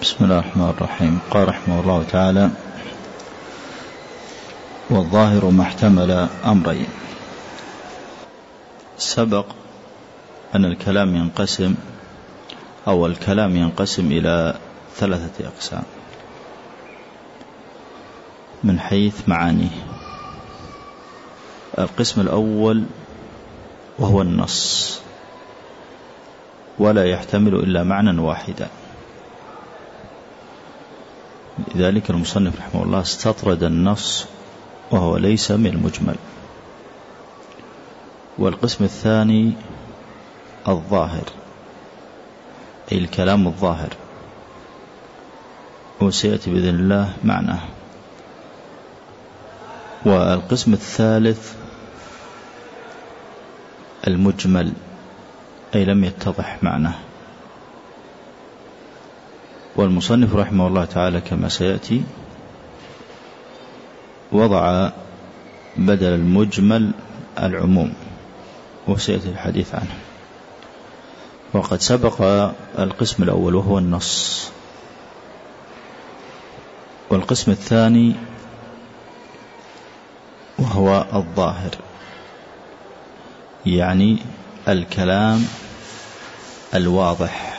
بسم الله الرحمن الرحيم. قال رحمه الله تعالى والظاهر ما احتمل أمرين. سبق أن الكلام ينقسم أو الكلام ينقسم إلى ثلاثة أقسام. من حيث معانيه. القسم الأول وهو النص. ولا يحتمل إلا معنى واحدا. لذلك المصنف رحمه الله استطرد النص وهو ليس من المجمل. والقسم الثاني الظاهر أي الكلام الظاهر. وسيأتي بإذن الله معناه والقسم الثالث المجمل أي لم يتضح معناه والمصنف رحمه الله تعالى كما سيأتي وضع بدل المجمل العموم وسيأتي الحديث عنه. وقد سبق القسم الأول وهو النص. والقسم الثاني وهو الظاهر يعني الكلام الواضح.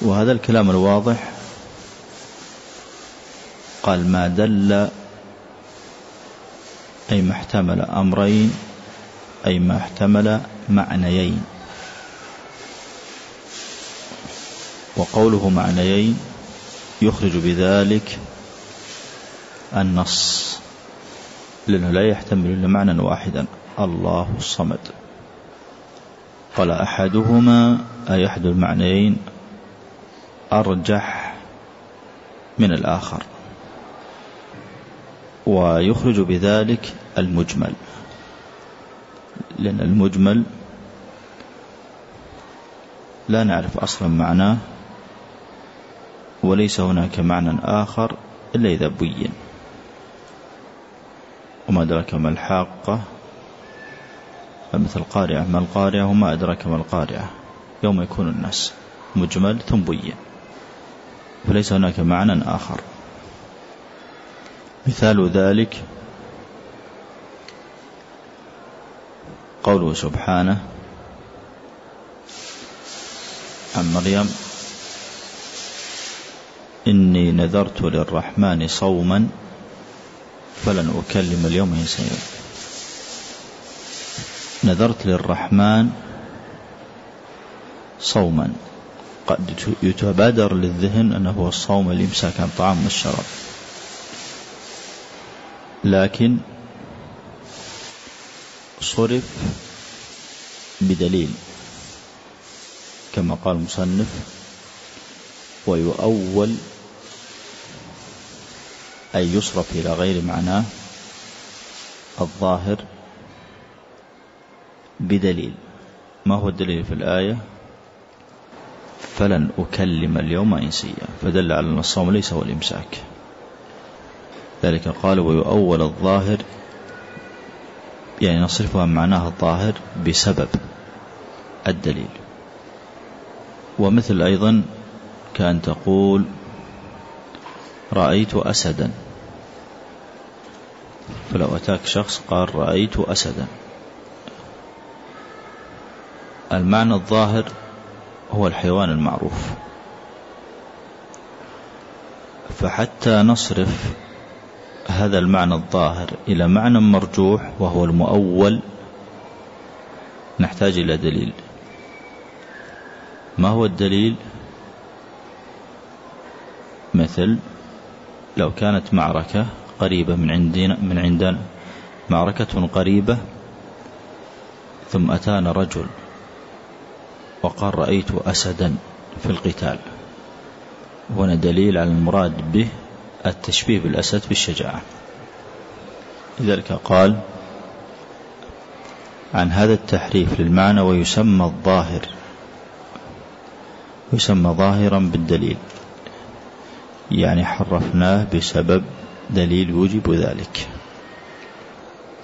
وهذا الكلام الواضح. قال ما دل أي ما احتمل أمرين أي ما احتمل معنيين. وقوله معنيين يخرج بذلك النص لأنه لا يحتمل إلا معنى واحدا الله الصمد. قال أحدهما أي أحد المعنيين أرجح من الآخر. ويخرج بذلك المجمل. لأن المجمل لا نعرف أصلا معناه وليس هناك معنى آخر إلا إذا بين. وما أدرك ما الحاقة؟ فمثل قارعة ما القارعة وما أدرك ما القارعة يوم يكون الناس مجمل ثم بين. فليس هناك معنى آخر. مثال ذلك قوله سبحانه عن مريم إني نذرت للرحمن صوما فلن أكلم اليوم إنسانا نذرت للرحمن صوما. قد يتبادر للذهن أنه هو الصوم الإمساك عن طعام والشراب. لكن صرف بدليل كما قال المصنف ويؤول أي يصرف إلى غير معناه الظاهر بدليل. ما هو الدليل في الآية؟ فلن أكلم اليوم إنسيا. فدل على أن الصوم ليس هو الإمساك. ذلك قال ويؤول الظاهر يعني نصرفها عن معناها الظاهر بسبب الدليل. ومثل أيضا كأن تقول رأيت أسدا. فلو أتاك شخص قال رأيت أسدا. المعنى الظاهر هو الحيوان المعروف. فحتى نصرف هذا المعنى الظاهر إلى معنى مرجوح وهو المؤول نحتاج إلى دليل. ما هو الدليل؟ مثل لو كانت معركة قريبة من عندنا من عندنا معركة قريبة ثم أتانا رجل وقال رأيت أسدا في القتال. هنا دليل على المراد به التشبيه بالأسد بالشجاعة لذلك قال عن هذا التحريف للمعنى ويسمى الظاهر. يسمى ظاهرا بالدليل. يعني حرفناه بسبب دليل يوجب ذلك.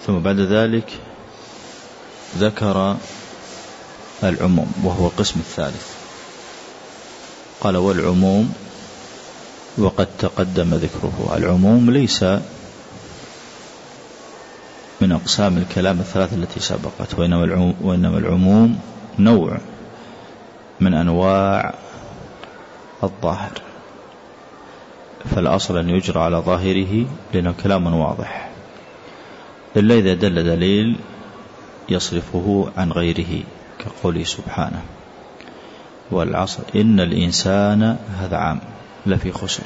ثم بعد ذلك ذكر العموم وهو القسم الثالث. قال والعموم وقد تقدم ذكره. العموم ليس من أقسام الكلام الثلاثة التي سبقت وإنما العموم نوع من أنواع الظاهر. فالأصل أن يجرى على ظاهره لأنه كلام واضح. إلا إذا دل دليل يصرفه عن غيره. كقوله سبحانه والعصر إن الإنسان هذا عام لفي خسر.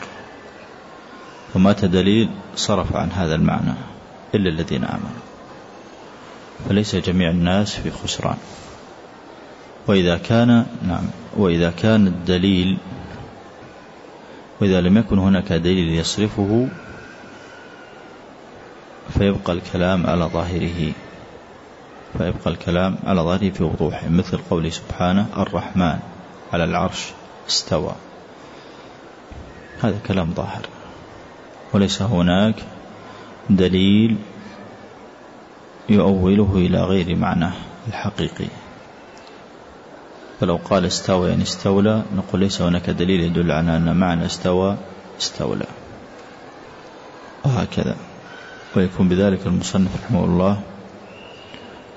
فمات دليل صرف عن هذا المعنى إلا الذين آمنوا. فليس جميع الناس في خسران. وإذا كان نعم وإذا كان الدليل وإذا لم يكن هناك دليل يصرفه فيبقى الكلام على ظاهره. فيبقى الكلام على ظاهره في وضوحه مثل قوله سبحانه الرحمن على العرش استوى. هذا كلام ظاهر. وليس هناك دليل يؤوله إلى غير معناه الحقيقي. فلو قال استوى يعني استولى نقول ليس هناك دليل يدل على أن معنى استوى استولى. وهكذا. ويكون بذلك المصنف رحمه الله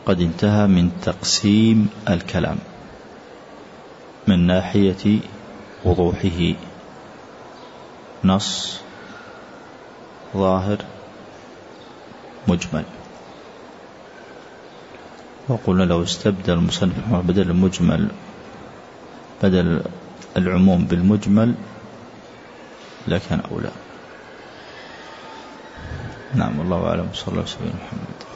قد انتهى من تقسيم الكلام من ناحية وضوحه. نص ظاهر مجمل. وقلنا لو استبدل المصنف بدل المجمل بدل العموم بالمجمل لكان أولى. نعم الله أعلم. صلى الله عليه وسلم محمد.